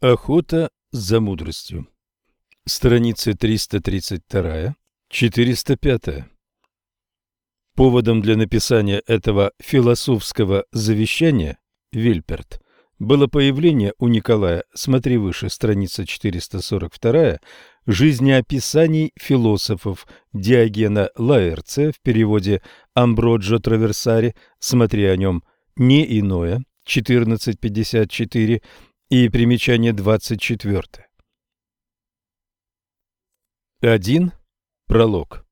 Охота за мудростью. Страницы 332-405. Поводом для написания этого философского завещания Вильперт было появление у Николая, смотри выше, страница 442, жизнеописаний философов Диогена Лаэрция в переводе Амброджо Траверсари, смотри о нем, не иное, 1454, и примечание 24. 1. Пролог.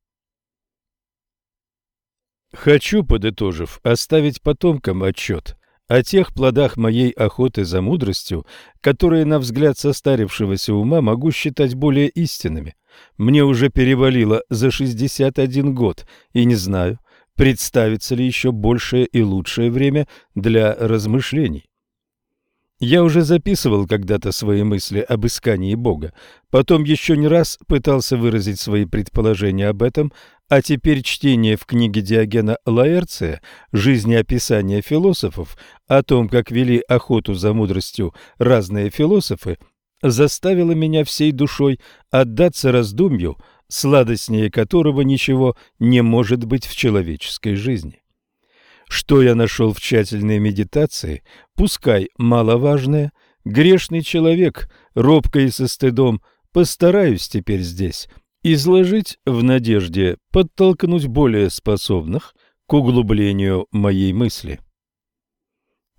Хочу, подытожив, оставить потомкам отчет о тех плодах моей охоты за мудростью, которые, на взгляд состарившегося ума, могу считать более истинными. Мне уже перевалило за 61 год, и не знаю, представится ли еще большее и лучшее время для размышлений. Я уже записывал когда-то свои мысли об искании Бога, потом еще не раз пытался выразить свои предположения об этом, а теперь чтение в книге Диогена Лаэрция «Жизнеописание философов» о том, как вели охоту за мудростью разные философы, заставило меня всей душой отдаться раздумью, сладостнее которого ничего не может быть в человеческой жизни. Что я нашел в тщательной медитации, пускай маловажное, грешный человек, робко и со стыдом, постараюсь теперь здесь изложить в надежде подтолкнуть более способных к углублению моей мысли.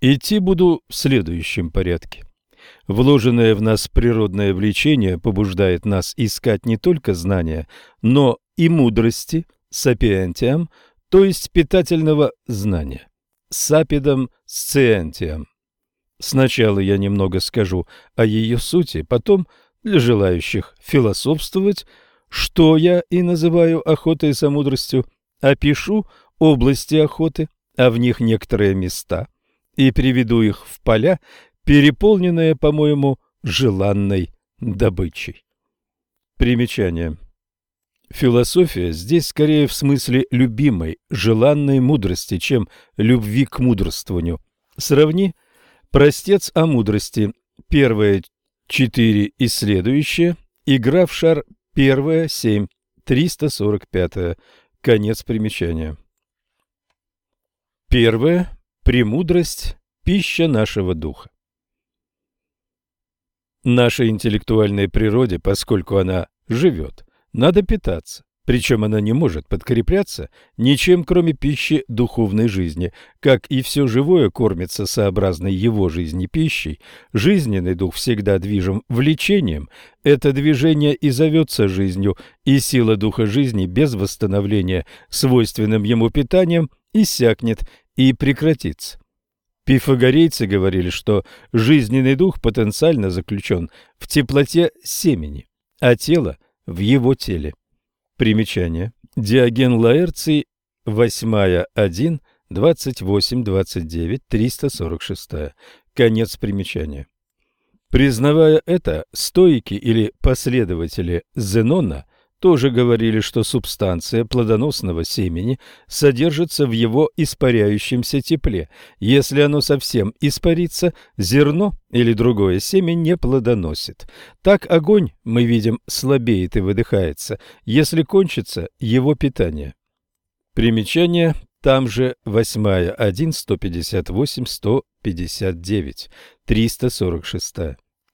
Идти буду в следующем порядке. Вложенное в нас природное влечение побуждает нас искать не только знания, но и мудрости, сапиентиам, то есть питательного знания, сапидом сциентием. Сначала я немного скажу о ее сути, потом, для желающих философствовать, что я и называю охотой за мудростью, опишу области охоты, а в них некоторые места, и приведу их в поля, переполненные, по-моему, желанной добычей. Примечание. Философия здесь скорее в смысле любимой, желанной мудрости, чем любви к мудрствованию. Сравни «Простец о мудрости», первые четыре и следующие, игра в шар, первая, семь, 345, конец примечания. Первое – премудрость, пища нашего духа. Нашей интеллектуальной природе, поскольку она живет, надо питаться, причем она не может подкрепляться ничем, кроме пищи духовной жизни. Как и все живое кормится сообразной его жизни пищей, жизненный дух всегда движим влечением. Это движение и зовется жизнью, и сила духа жизни без восстановления свойственным ему питанием иссякнет и прекратится. Пифагорейцы говорили, что жизненный дух потенциально заключен в теплоте семени, а тело – в его теле. Примечание. Диоген Лаэрций, 8 1, 28, 29, 346. Конец примечания. Признавая это, стоики или последователи Зенона – тоже говорили, что субстанция плодоносного семени содержится в его испаряющемся тепле. Если оно совсем испарится, зерно или другое семя не плодоносит. Так огонь, мы видим, слабеет и выдыхается, если кончится его питание. Примечание там же 8 1 158 159 346.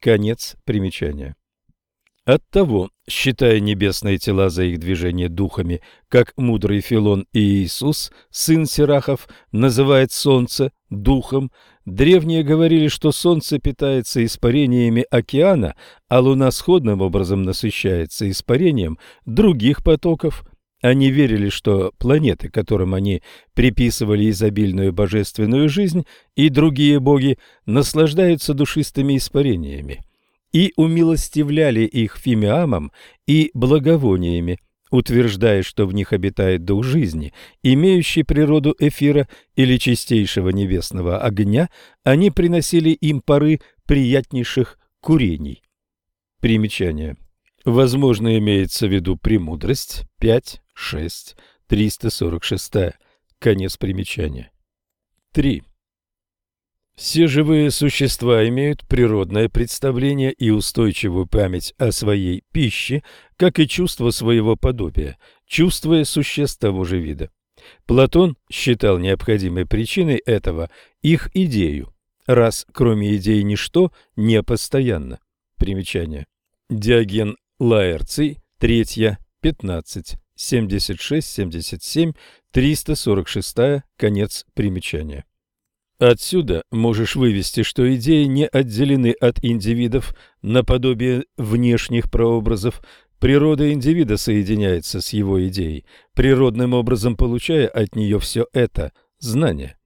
Конец примечания. Оттого, считая небесные тела за их движение духами, как мудрый Филон и Иисус, сын Сирахов, называет солнце духом, древние говорили, что солнце питается испарениями океана, а луна сходным образом насыщается испарением других потоков. Они верили, что планеты, которым они приписывали изобильную божественную жизнь, и другие боги наслаждаются душистыми испарениями и умилостивляли их фимиамом и благовониями, утверждая, что в них обитает дух жизни, имеющий природу эфира или чистейшего небесного огня, они приносили им пары приятнейших курений. Примечание. Возможно, имеется в виду премудрость 5, 6, 346. Конец примечания. 3. Все живые существа имеют природное представление и устойчивую память о своей пище, как и чувство своего подобия, чувствуя существ того же вида. Платон считал необходимой причиной этого их идею, раз кроме идей ничто не постоянно. Примечание. Диоген Лаэрций, 3, 15, 76, 77, 346, конец примечания. Отсюда можешь вывести, что идеи не отделены от индивидов наподобие внешних прообразов. Природа индивида соединяется с его идеей, природным образом получая от нее все это – знание.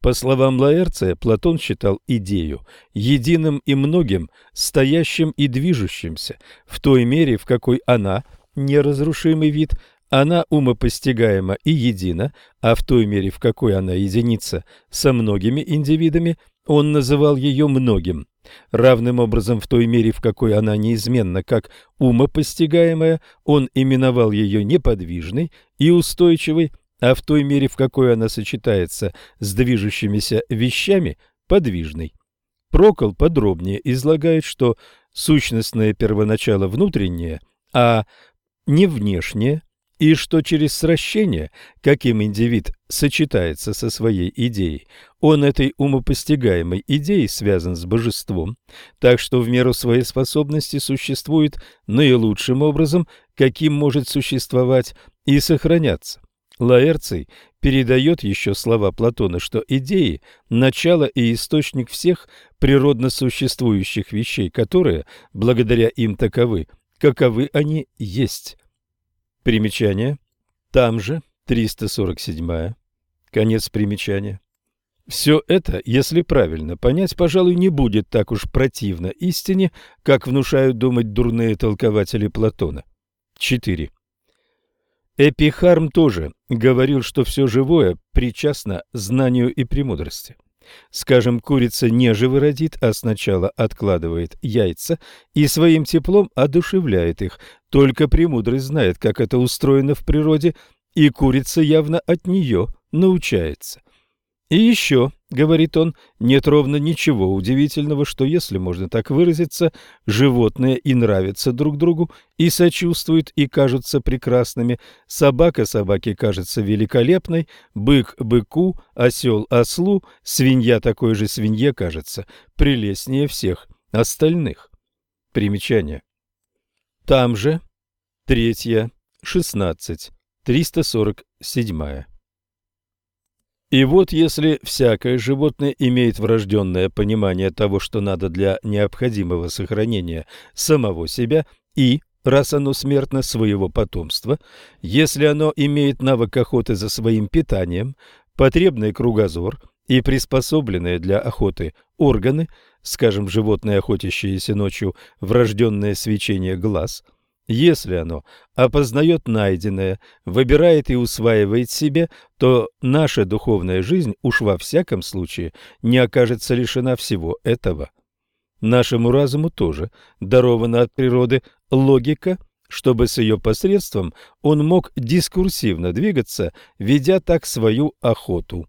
По словам Лаэрция, Платон считал идею единым и многим, стоящим и движущимся, в той мере, в какой она, неразрушимый вид, она умопостигаема и едина, а в той мере, в какой она единица со многими индивидами, он называл ее многим. Равным образом, в той мере, в какой она неизменна как умопостигаемая, он именовал ее неподвижной и устойчивой, а в той мере, в какой она сочетается с движущимися вещами, подвижной. Прокол подробнее излагает, что сущностное первоначало внутреннее, а не внешнее, и что через сращение, каким индивид сочетается со своей идеей, он этой умопостигаемой идеей связан с божеством, так что в меру своей способности существует наилучшим образом, каким может существовать и сохраняться. Лаэрций передает еще слова Платона, что идеи – начало и источник всех природно существующих вещей, которые, благодаря им таковы, каковы они есть. Примечание. Там же 347. Конец примечания. Все это, если правильно понять, пожалуй, не будет так уж противно истине, как внушают думать дурные толкователи Платона. 4. Эпихарм тоже говорил, что все живое причастно знанию и премудрости. Скажем, курица не живородит, а сначала откладывает яйца и своим теплом одушевляет их. Только премудрость знает, как это устроено в природе, и курица явно от нее научается. И еще, говорит он, нет ровно ничего удивительного, что, если можно так выразиться, животные и нравятся друг другу, и сочувствуют, и кажутся прекрасными, собака собаке кажется великолепной, бык быку, осел ослу, свинья такой же свинье кажется прелестнее всех остальных. Примечание. Там же, третья, шестнадцать, триста сорок седьмая. И вот если всякое животное имеет врожденное понимание того, что надо для необходимого сохранения самого себя и, раз оно смертно, своего потомства, если оно имеет навык охоты за своим питанием, потребный кругозор и приспособленные для охоты органы, скажем, животные, охотящиеся ночью, врожденное свечение глаз – если оно опознает найденное, выбирает и усваивает себе, то наша духовная жизнь уж во всяком случае не окажется лишена всего этого. Нашему разуму тоже дарована от природы логика, чтобы с ее посредством он мог дискурсивно двигаться, ведя так свою охоту.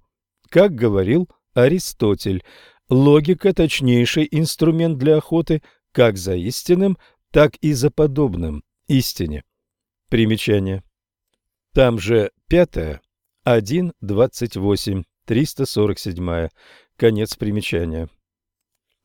Как говорил Аристотель, логика – точнейший инструмент для охоты как за истинным, так и за подобным истине. Примечание. Там же пятое, 1.28, 347, конец примечания.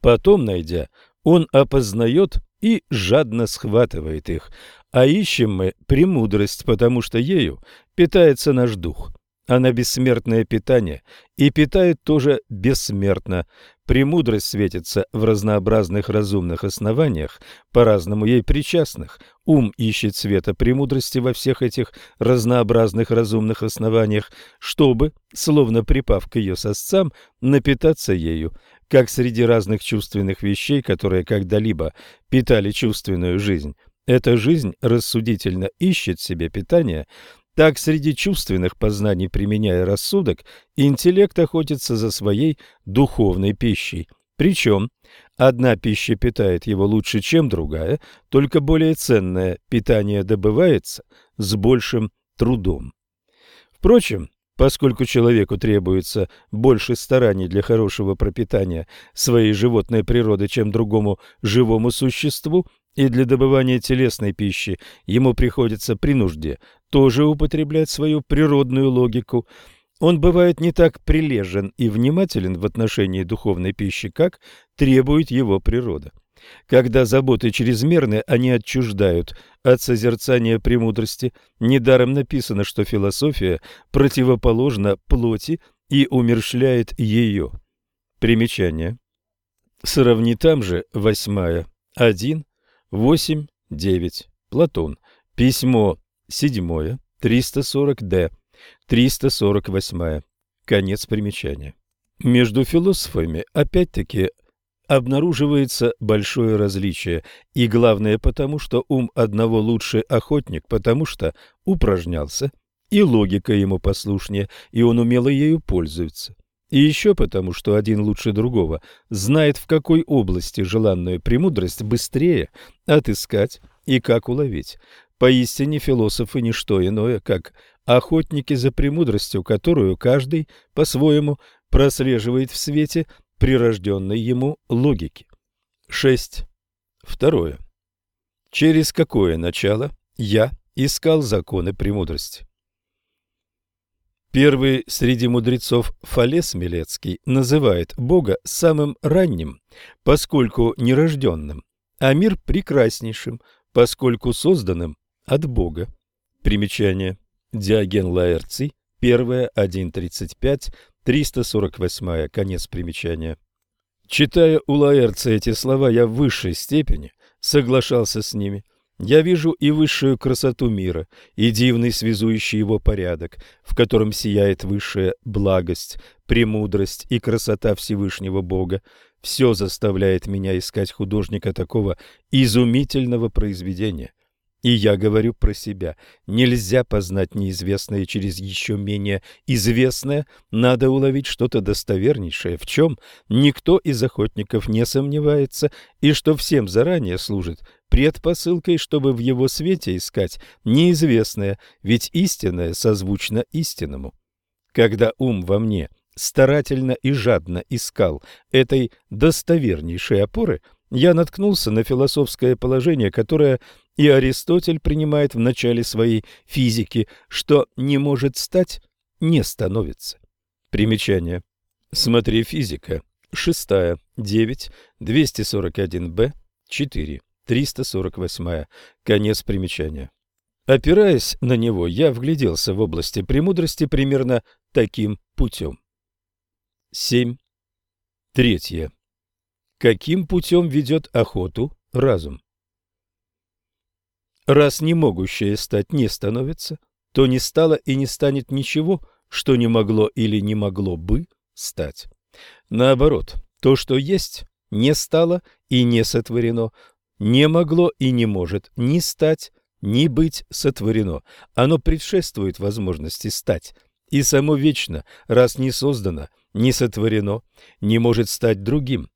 Потом, найдя, он опознает и жадно схватывает их, а ищем мы премудрость, потому что ею питается наш дух. Она бессмертное питание и питает тоже бессмертно. Премудрость светится в разнообразных разумных основаниях, по-разному ей причастных. Ум ищет света премудрости во всех этих разнообразных разумных основаниях, чтобы, словно припав к ее сосцам, напитаться ею, как среди разных чувственных вещей, которые когда-либо питали чувственную жизнь. Эта жизнь рассудительно ищет себе питание, так, среди чувственных познаний, применяя рассудок, интеллект охотится за своей духовной пищей. Причем одна пища питает его лучше, чем другая, только более ценное питание добывается с большим трудом. Впрочем, Поскольку человеку требуется больше стараний для хорошего пропитания своей животной природы, чем другому живому существу, и для добывания телесной пищи ему приходится при нужде тоже употреблять свою природную логику, он бывает не так прилежен и внимателен в отношении духовной пищи, как требует его природа. Когда заботы чрезмерны, они отчуждают от созерцания премудрости. Недаром написано, что философия противоположна плоти и умершляет ее. Примечание. Сравни там же восьмая, один, восемь, девять. Платон. Письмо седьмое, 340-д, 348. Конец примечания. Между философами опять-таки обнаруживается большое различие, и главное потому, что ум одного лучше охотник, потому что упражнялся, и логика ему послушнее, и он умело ею пользуется. И еще потому, что один лучше другого знает, в какой области желанную премудрость быстрее отыскать и как уловить. Поистине философы не что иное, как охотники за премудростью, которую каждый по-своему прослеживает в свете прирожденной ему логики. 6. Второе. Через какое начало я искал законы премудрости? Первый среди мудрецов Фалес Милецкий называет Бога самым ранним, поскольку нерожденным, а мир прекраснейшим, поскольку созданным от Бога. Примечание. Диоген Лаэрций, 1, 1.35, 348, конец примечания. Читая у Лаэрца эти слова, я в высшей степени соглашался с ними. Я вижу и высшую красоту мира, и дивный связующий его порядок, в котором сияет высшая благость, премудрость и красота Всевышнего Бога. Все заставляет меня искать художника такого изумительного произведения. И я говорю про себя. Нельзя познать неизвестное через еще менее известное. Надо уловить что-то достовернейшее, в чем никто из охотников не сомневается, и что всем заранее служит предпосылкой, чтобы в его свете искать неизвестное, ведь истинное созвучно истинному. Когда ум во мне старательно и жадно искал этой достовернейшей опоры, я наткнулся на философское положение, которое и Аристотель принимает в начале своей физики, что не может стать, не становится. Примечание. Смотри физика. Шестая, девять, двести сорок один б, четыре, триста сорок восьмая. Конец примечания. Опираясь на него, я вгляделся в области премудрости примерно таким путем. 7. Третье. Каким путем ведет охоту разум? Раз не могущее стать не становится, то не стало и не станет ничего, что не могло или не могло бы стать. Наоборот, то, что есть, не стало и не сотворено, не могло и не может ни стать, ни быть сотворено. Оно предшествует возможности стать, и само вечно, раз не создано, не сотворено, не может стать другим,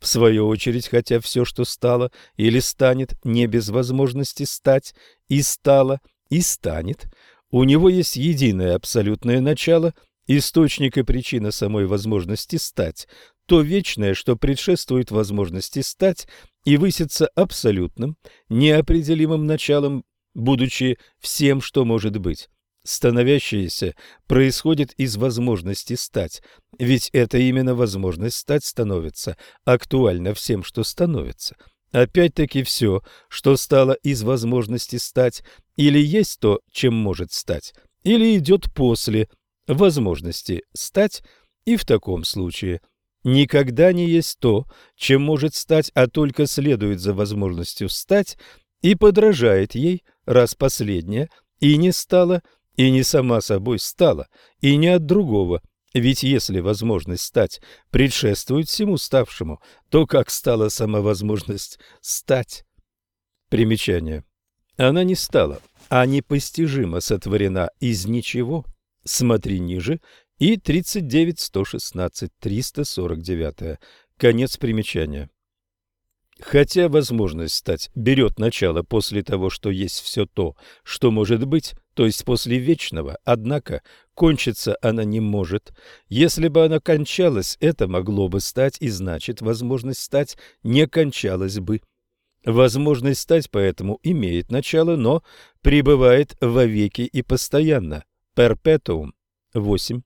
в свою очередь, хотя все, что стало или станет, не без возможности стать, и стало, и станет, у него есть единое абсолютное начало, источник и причина самой возможности стать, то вечное, что предшествует возможности стать и высится абсолютным, неопределимым началом, будучи всем, что может быть становящееся происходит из возможности стать, ведь это именно возможность стать становится актуально всем, что становится. Опять-таки все, что стало из возможности стать, или есть то, чем может стать, или идет после возможности стать, и в таком случае никогда не есть то, чем может стать, а только следует за возможностью стать и подражает ей, раз последняя и не стала – и не сама собой стала, и не от другого, ведь если возможность стать предшествует всему ставшему, то как стала сама возможность стать? Примечание. Она не стала, а непостижимо сотворена из ничего. Смотри ниже. И 39, 116, 349. Конец примечания. Хотя возможность стать берет начало после того, что есть все то, что может быть, то есть после вечного, однако кончиться она не может. Если бы она кончалась, это могло бы стать, и значит, возможность стать не кончалась бы. Возможность стать поэтому имеет начало, но пребывает вовеки и постоянно. Перпетуум. 8.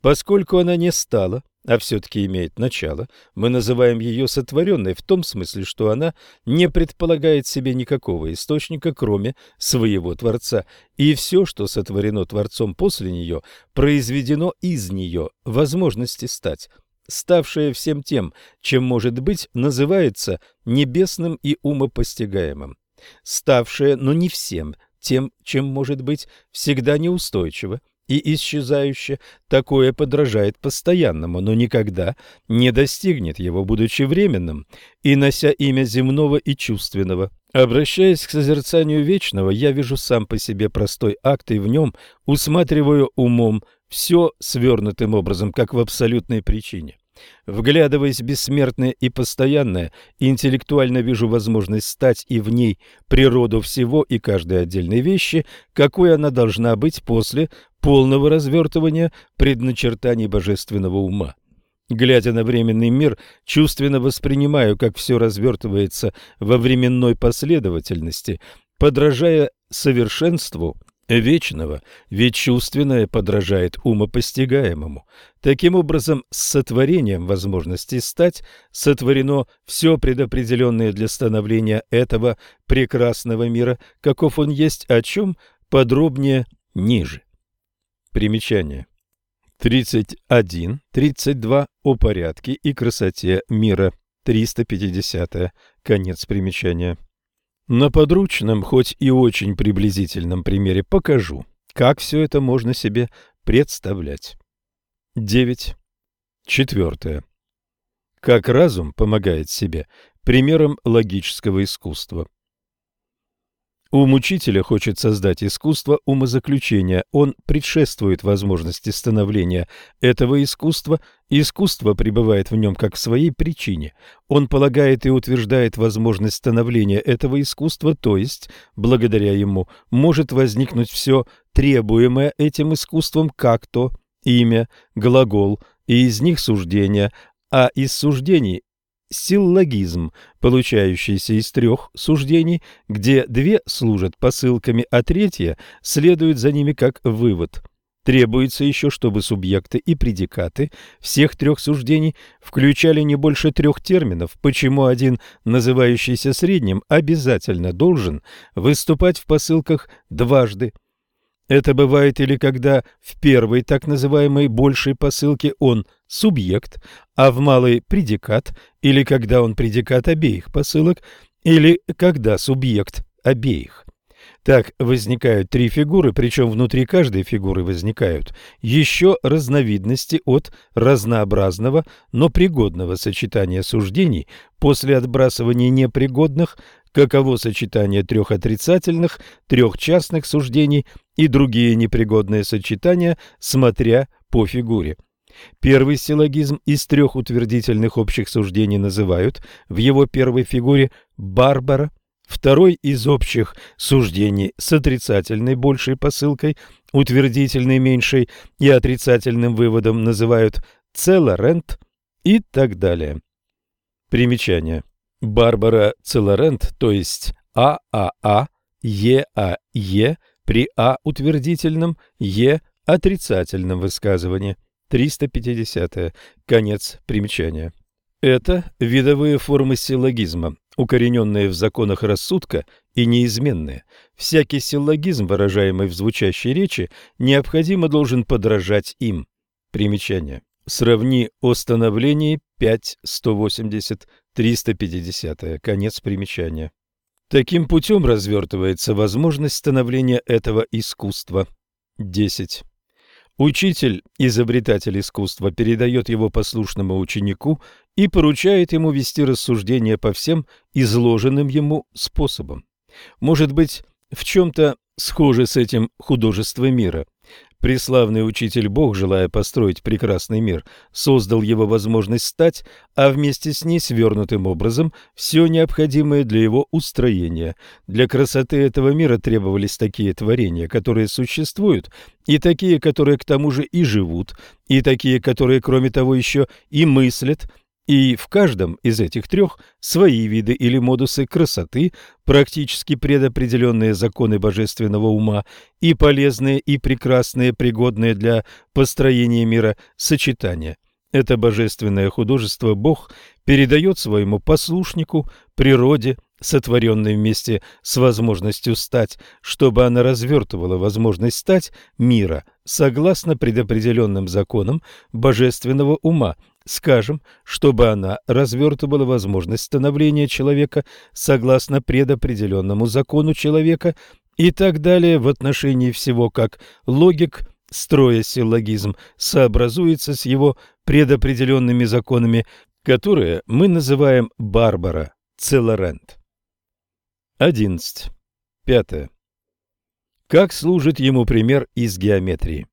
Поскольку она не стала, а все-таки имеет начало, мы называем ее сотворенной в том смысле, что она не предполагает себе никакого источника, кроме своего Творца, и все, что сотворено Творцом после нее, произведено из нее, возможности стать. Ставшее всем тем, чем может быть, называется небесным и умопостигаемым. Ставшее, но не всем, тем, чем может быть, всегда неустойчиво, и исчезающе, такое подражает постоянному, но никогда не достигнет его, будучи временным и нося имя земного и чувственного. Обращаясь к созерцанию вечного, я вижу сам по себе простой акт и в нем усматриваю умом все свернутым образом, как в абсолютной причине. Вглядываясь бессмертное и постоянное, интеллектуально вижу возможность стать и в ней природу всего и каждой отдельной вещи, какой она должна быть после полного развертывания предначертаний божественного ума. Глядя на временный мир, чувственно воспринимаю, как все развертывается во временной последовательности, подражая совершенству вечного, ведь чувственное подражает умопостигаемому. Таким образом, с сотворением возможности стать сотворено все предопределенное для становления этого прекрасного мира, каков он есть, о чем подробнее ниже. Примечание. 31, 32 о порядке и красоте мира. 350. Конец примечания. На подручном, хоть и очень приблизительном примере покажу, как все это можно себе представлять. 9. Четвертое. Как разум помогает себе примером логического искусства. Ум учителя хочет создать искусство умозаключения. Он предшествует возможности становления этого искусства, искусство пребывает в нем как в своей причине. Он полагает и утверждает возможность становления этого искусства, то есть, благодаря ему, может возникнуть все требуемое этим искусством, как то имя, глагол, и из них суждения, а из суждений силлогизм, получающийся из трех суждений, где две служат посылками, а третья следует за ними как вывод. Требуется еще, чтобы субъекты и предикаты всех трех суждений включали не больше трех терминов, почему один, называющийся средним, обязательно должен выступать в посылках дважды. Это бывает или когда в первой так называемой большей посылке он субъект, а в малой предикат, или когда он предикат обеих посылок, или когда субъект обеих. Так возникают три фигуры, причем внутри каждой фигуры возникают еще разновидности от разнообразного, но пригодного сочетания суждений после отбрасывания непригодных, каково сочетание трех отрицательных, трех частных суждений и другие непригодные сочетания, смотря по фигуре. Первый силлогизм из трех утвердительных общих суждений называют в его первой фигуре «Барбара», второй из общих суждений с отрицательной большей посылкой, утвердительной меньшей и отрицательным выводом называют «Целорент» и так далее. Примечание. Барбара Целорент, то есть ААА, ЕАЕ при А утвердительном, Е отрицательном высказывании. 350. Конец примечания. Это видовые формы силлогизма, укорененные в законах рассудка и неизменные. Всякий силлогизм, выражаемый в звучащей речи, необходимо должен подражать им. Примечание. Сравни о становлении 5.180, 350. Конец примечания. Таким путем развертывается возможность становления этого искусства. 10. Учитель, изобретатель искусства, передает его послушному ученику и поручает ему вести рассуждения по всем изложенным ему способам. Может быть, в чем-то схоже с этим художество мира. Преславный учитель Бог, желая построить прекрасный мир, создал его возможность стать, а вместе с ней свернутым образом все необходимое для его устроения. Для красоты этого мира требовались такие творения, которые существуют, и такие, которые к тому же и живут, и такие, которые, кроме того, еще и мыслят, и в каждом из этих трех свои виды или модусы красоты, практически предопределенные законы божественного ума, и полезные и прекрасные, пригодные для построения мира сочетания. Это божественное художество Бог передает своему послушнику, природе, сотворенной вместе с возможностью стать, чтобы она развертывала возможность стать мира согласно предопределенным законам божественного ума, Скажем, чтобы она развертывала возможность становления человека согласно предопределенному закону человека и так далее в отношении всего, как логик, строя силлогизм, сообразуется с его предопределенными законами, которые мы называем Барбара Целорент. 11. Пятое. Как служит ему пример из геометрии?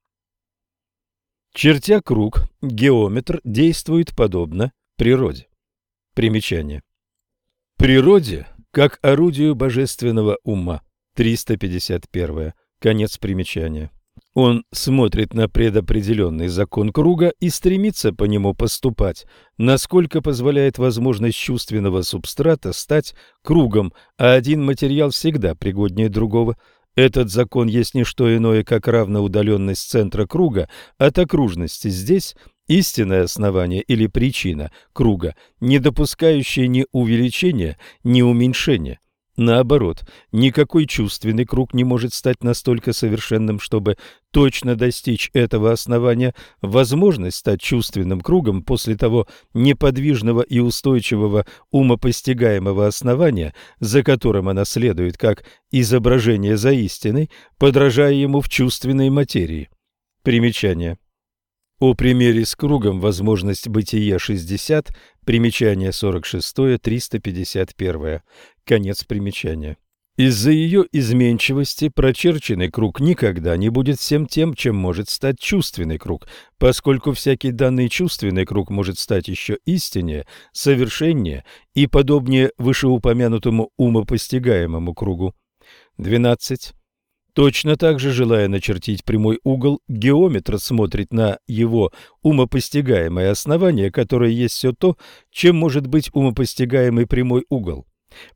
Чертя круг, геометр действует подобно природе. Примечание. Природе, как орудию божественного ума. 351. Конец примечания. Он смотрит на предопределенный закон круга и стремится по нему поступать, насколько позволяет возможность чувственного субстрата стать кругом, а один материал всегда пригоднее другого – этот закон есть не что иное, как равноудаленность центра круга от окружности. Здесь истинное основание или причина круга, не допускающая ни увеличения, ни уменьшения. Наоборот, никакой чувственный круг не может стать настолько совершенным, чтобы точно достичь этого основания. Возможность стать чувственным кругом после того неподвижного и устойчивого умопостигаемого основания, за которым она следует как изображение за истиной, подражая ему в чувственной материи. Примечание. О примере с кругом возможность бытия 60, примечание 46, 351. Конец примечания. Из-за ее изменчивости прочерченный круг никогда не будет всем тем, чем может стать чувственный круг, поскольку всякий данный чувственный круг может стать еще истиннее, совершеннее и подобнее вышеупомянутому умопостигаемому кругу. 12. Точно так же, желая начертить прямой угол, геометр смотрит на его умопостигаемое основание, которое есть все то, чем может быть умопостигаемый прямой угол.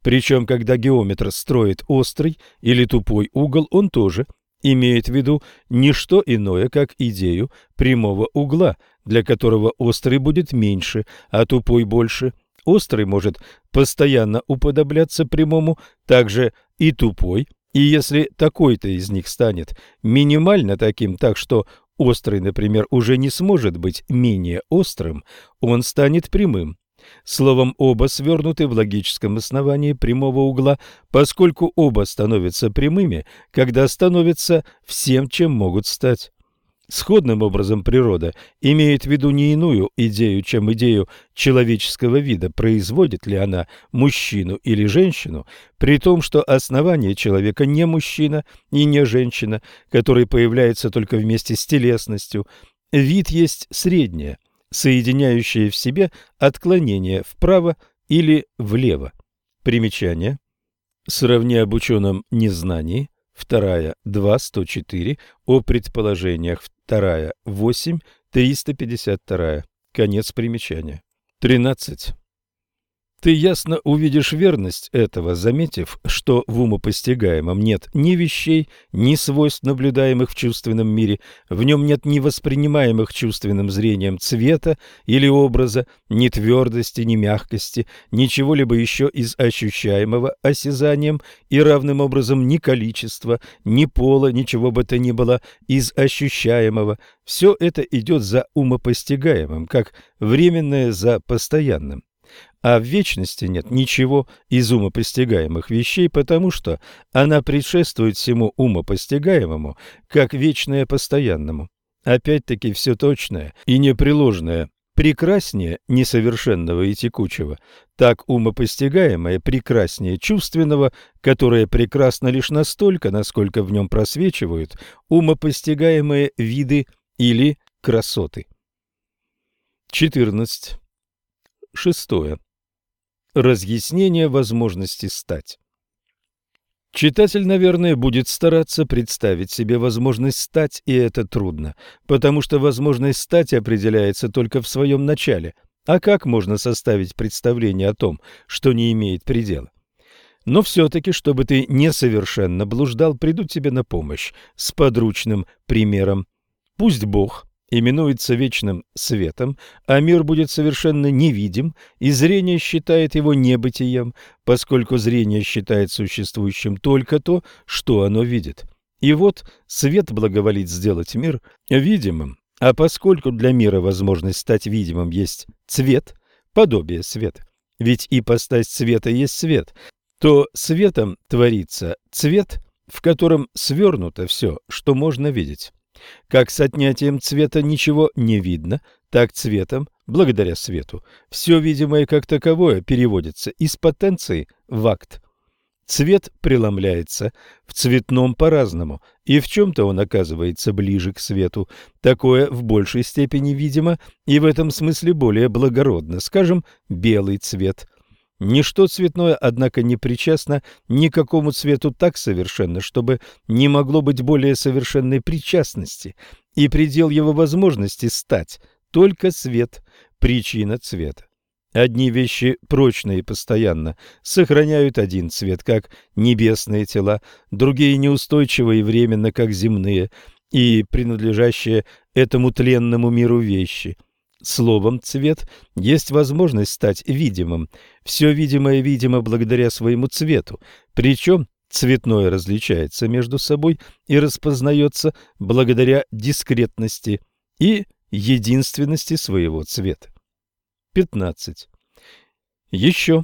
Причем, когда геометр строит острый или тупой угол, он тоже имеет в виду не что иное, как идею прямого угла, для которого острый будет меньше, а тупой больше. Острый может постоянно уподобляться прямому, также и тупой – и если такой-то из них станет минимально таким, так что острый, например, уже не сможет быть менее острым, он станет прямым. Словом, оба свернуты в логическом основании прямого угла, поскольку оба становятся прямыми, когда становятся всем, чем могут стать. Сходным образом природа имеет в виду не иную идею, чем идею человеческого вида, производит ли она мужчину или женщину, при том, что основание человека не мужчина и не женщина, который появляется только вместе с телесностью. Вид есть среднее, соединяющее в себе отклонение вправо или влево. Примечание. Сравни об ученом незнании – вторая 2.104, о предположениях вторая 8, 352. Конец примечания. 13. Ты ясно увидишь верность этого, заметив, что в умопостигаемом нет ни вещей, ни свойств, наблюдаемых в чувственном мире, в нем нет ни воспринимаемых чувственным зрением цвета или образа, ни твердости, ни мягкости, ничего-либо еще из ощущаемого осязанием и равным образом ни количества, ни пола, ничего бы то ни было из ощущаемого. Все это идет за умопостигаемым, как временное за постоянным. А в вечности нет ничего из умопостигаемых вещей, потому что она предшествует всему умопостигаемому, как вечное постоянному. Опять-таки все точное и непреложное прекраснее несовершенного и текучего, так умопостигаемое прекраснее чувственного, которое прекрасно лишь настолько, насколько в нем просвечивают умопостигаемые виды или красоты. 14. Шестое. Разъяснение возможности стать. Читатель, наверное, будет стараться представить себе возможность стать, и это трудно, потому что возможность стать определяется только в своем начале. А как можно составить представление о том, что не имеет предела? Но все-таки, чтобы ты несовершенно блуждал, приду тебе на помощь с подручным примером. Пусть Бог именуется вечным светом, а мир будет совершенно невидим, и зрение считает его небытием, поскольку зрение считает существующим только то, что оно видит. И вот свет благоволит сделать мир видимым, а поскольку для мира возможность стать видимым есть цвет, подобие света, ведь и ипостась света есть свет, то светом творится цвет, в котором свернуто все, что можно видеть. Как с отнятием цвета ничего не видно, так цветом, благодаря свету, все видимое как таковое переводится из потенции в акт. Цвет преломляется в цветном по-разному, и в чем-то он оказывается ближе к свету. Такое в большей степени видимо и в этом смысле более благородно, скажем, белый цвет – Ничто цветное, однако, не причастно ни к какому цвету так совершенно, чтобы не могло быть более совершенной причастности, и предел его возможности стать только свет, причина цвета. Одни вещи прочно и постоянно сохраняют один цвет, как небесные тела, другие неустойчиво и временно, как земные, и принадлежащие этому тленному миру вещи – Словом, цвет есть возможность стать видимым. Все видимое видимо благодаря своему цвету, причем цветное различается между собой и распознается благодаря дискретности и единственности своего цвета. 15. Еще.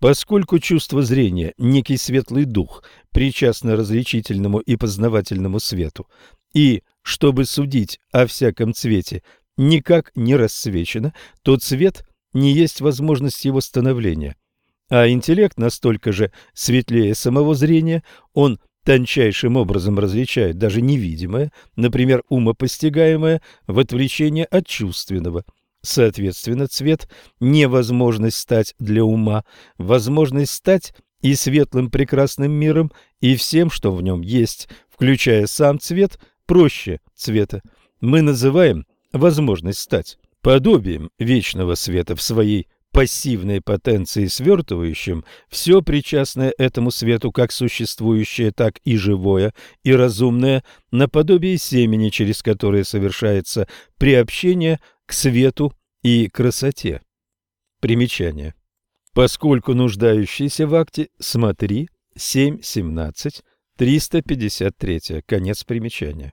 Поскольку чувство зрения – некий светлый дух, причастный различительному и познавательному свету, и, чтобы судить о всяком цвете, никак не рассвечено, то цвет не есть возможность его становления. А интеллект настолько же светлее самого зрения, он тончайшим образом различает даже невидимое, например, умопостигаемое, в отвлечение от чувственного. Соответственно, цвет – невозможность стать для ума, возможность стать и светлым прекрасным миром, и всем, что в нем есть, включая сам цвет, проще цвета. Мы называем возможность стать подобием вечного света в своей пассивной потенции свертывающим, все причастное этому свету как существующее, так и живое и разумное, наподобие семени, через которое совершается приобщение к свету и красоте. Примечание. Поскольку нуждающийся в акте, смотри 7.17, 353, конец примечания.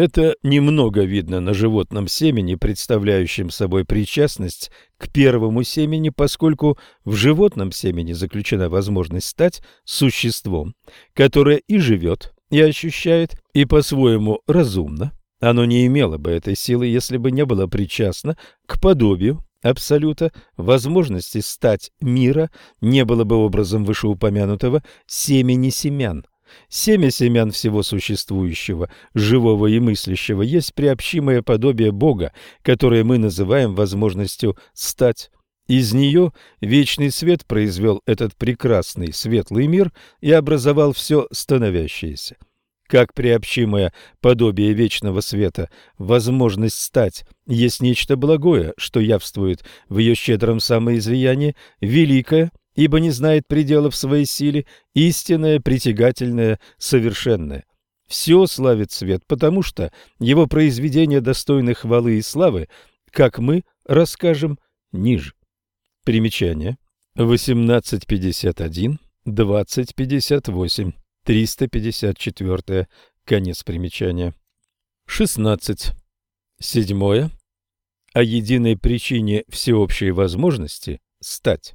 Это немного видно на животном семени, представляющем собой причастность к первому семени, поскольку в животном семени заключена возможность стать существом, которое и живет, и ощущает, и по-своему разумно. Оно не имело бы этой силы, если бы не было причастно к подобию абсолюта, возможности стать мира, не было бы образом вышеупомянутого семени семян. Семя семян всего существующего, живого и мыслящего, есть приобщимое подобие Бога, которое мы называем возможностью стать. Из нее вечный свет произвел этот прекрасный светлый мир и образовал все становящееся. Как приобщимое подобие вечного света, возможность стать есть нечто благое, что явствует в ее щедром самоизлиянии, великое, ибо не знает пределов своей силе, истинное, притягательное, совершенное. Все славит свет, потому что его произведения достойны хвалы и славы, как мы расскажем ниже. Примечание. 1851, 2058, 354. Конец примечания. 16. Седьмое. О единой причине всеобщей возможности стать.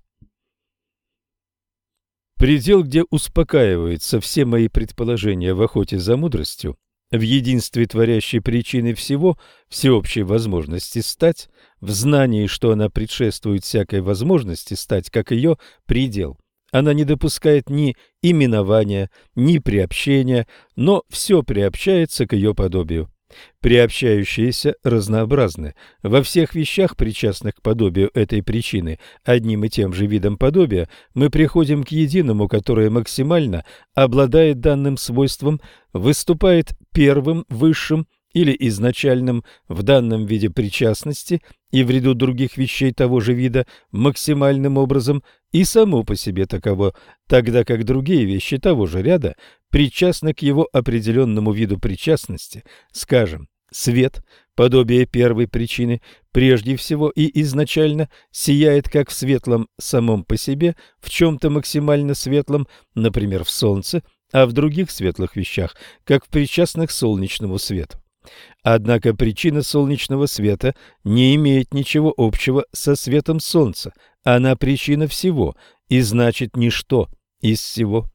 Предел, где успокаиваются все мои предположения в охоте за мудростью, в единстве творящей причины всего, всеобщей возможности стать, в знании, что она предшествует всякой возможности стать, как ее предел. Она не допускает ни именования, ни приобщения, но все приобщается к ее подобию. Приобщающиеся разнообразны. Во всех вещах, причастных к подобию этой причины, одним и тем же видом подобия, мы приходим к единому, которое максимально обладает данным свойством, выступает первым, высшим или изначальным в данном виде причастности и в ряду других вещей того же вида максимальным образом и само по себе таково, тогда как другие вещи того же ряда причастны к его определенному виду причастности, скажем, свет, подобие первой причины, прежде всего и изначально сияет как в светлом самом по себе, в чем-то максимально светлом, например, в солнце, а в других светлых вещах, как в причастных солнечному свету. Однако причина солнечного света не имеет ничего общего со светом солнца, она причина всего и значит ничто из всего.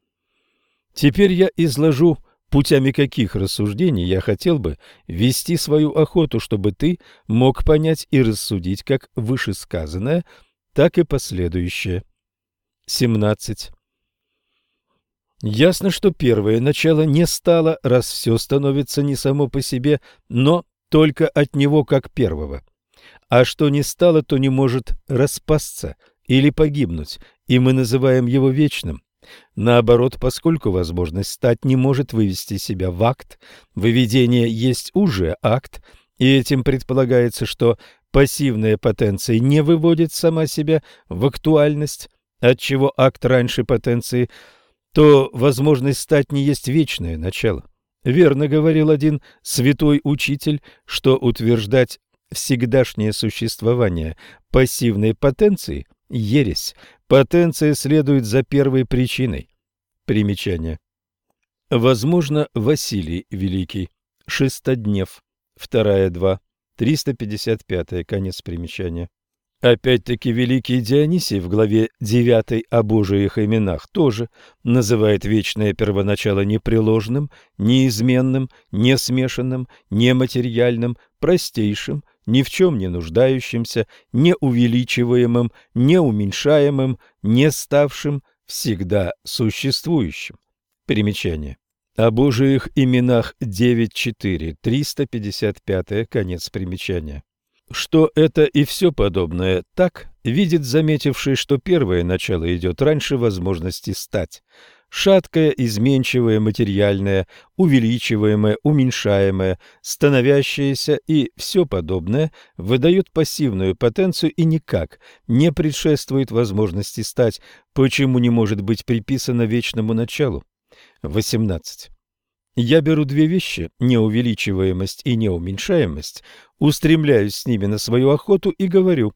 Теперь я изложу, путями каких рассуждений я хотел бы вести свою охоту, чтобы ты мог понять и рассудить как вышесказанное, так и последующее. 17. Ясно, что первое начало не стало, раз все становится не само по себе, но только от него как первого. А что не стало, то не может распасться или погибнуть, и мы называем его вечным. Наоборот, поскольку возможность стать не может вывести себя в акт, выведение есть уже акт, и этим предполагается, что пассивная потенция не выводит сама себя в актуальность, отчего акт раньше потенции, то возможность стать не есть вечное начало. Верно говорил один святой учитель, что утверждать всегдашнее существование пассивной потенции – ересь, Потенция следует за первой причиной. Примечание. Возможно, Василий Великий. Шестоднев. Вторая два. 355. Конец примечания. Опять-таки Великий Дионисий в главе 9 о Божиих именах тоже называет вечное первоначало непреложным, неизменным, несмешанным, нематериальным, простейшим, ни в чем не нуждающимся, не увеличиваемым, не уменьшаемым, не ставшим, всегда существующим. Примечание. О Божиих именах 9.4, 355, конец примечания. Что это и все подобное так, видит заметивший, что первое начало идет раньше возможности стать – шаткое, изменчивое, материальное, увеличиваемое, уменьшаемое, становящееся и все подобное выдают пассивную потенцию и никак не предшествует возможности стать, почему не может быть приписано вечному началу. 18. Я беру две вещи, неувеличиваемость и неуменьшаемость, устремляюсь с ними на свою охоту и говорю,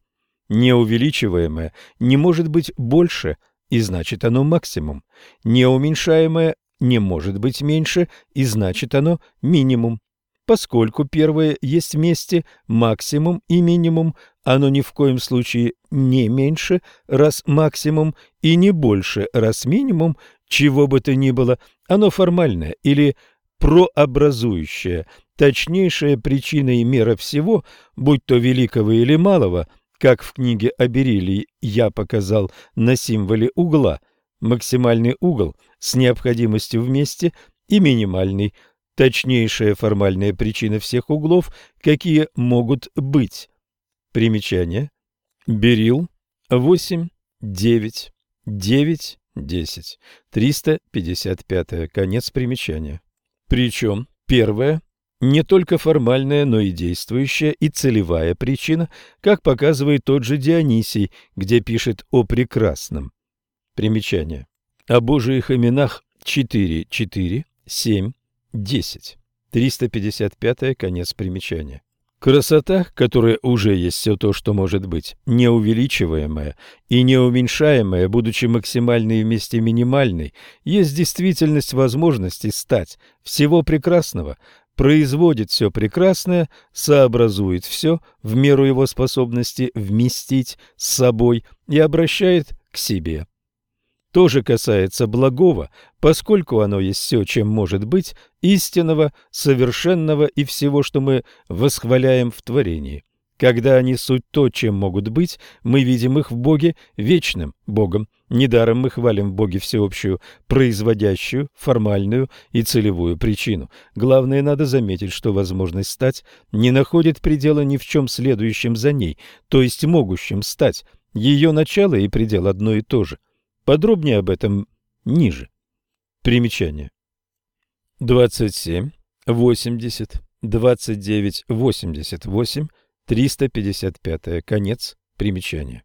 неувеличиваемое не может быть больше – и значит оно максимум. Неуменьшаемое не может быть меньше, и значит оно минимум. Поскольку первое есть вместе максимум и минимум, оно ни в коем случае не меньше раз максимум и не больше раз минимум, чего бы то ни было, оно формальное или прообразующее, точнейшая причина и мера всего, будь то великого или малого – как в книге о бериллии я показал на символе угла, максимальный угол с необходимостью вместе и минимальный, точнейшая формальная причина всех углов, какие могут быть. Примечание. Берил 8, 9, 9, 10, 355. Конец примечания. Причем первое не только формальная, но и действующая и целевая причина, как показывает тот же Дионисий, где пишет о прекрасном. Примечание. О Божиих именах 4, 4, 7, 10. 355 конец примечания. Красота, которая уже есть все то, что может быть, неувеличиваемая и неуменьшаемая, будучи максимальной вместе минимальной, есть действительность возможности стать всего прекрасного, производит все прекрасное, сообразует все в меру его способности вместить с собой и обращает к себе. Тоже касается благого, поскольку оно есть все, чем может быть, истинного, совершенного и всего, что мы восхваляем в творении. Когда они суть то, чем могут быть, мы видим их в Боге вечным Богом. Недаром мы хвалим в Боге всеобщую, производящую, формальную и целевую причину. Главное, надо заметить, что возможность стать не находит предела ни в чем следующем за ней, то есть могущим стать. Ее начало и предел одно и то же. Подробнее об этом ниже. Примечание. 27, 80, 29, 88 355. Конец примечания.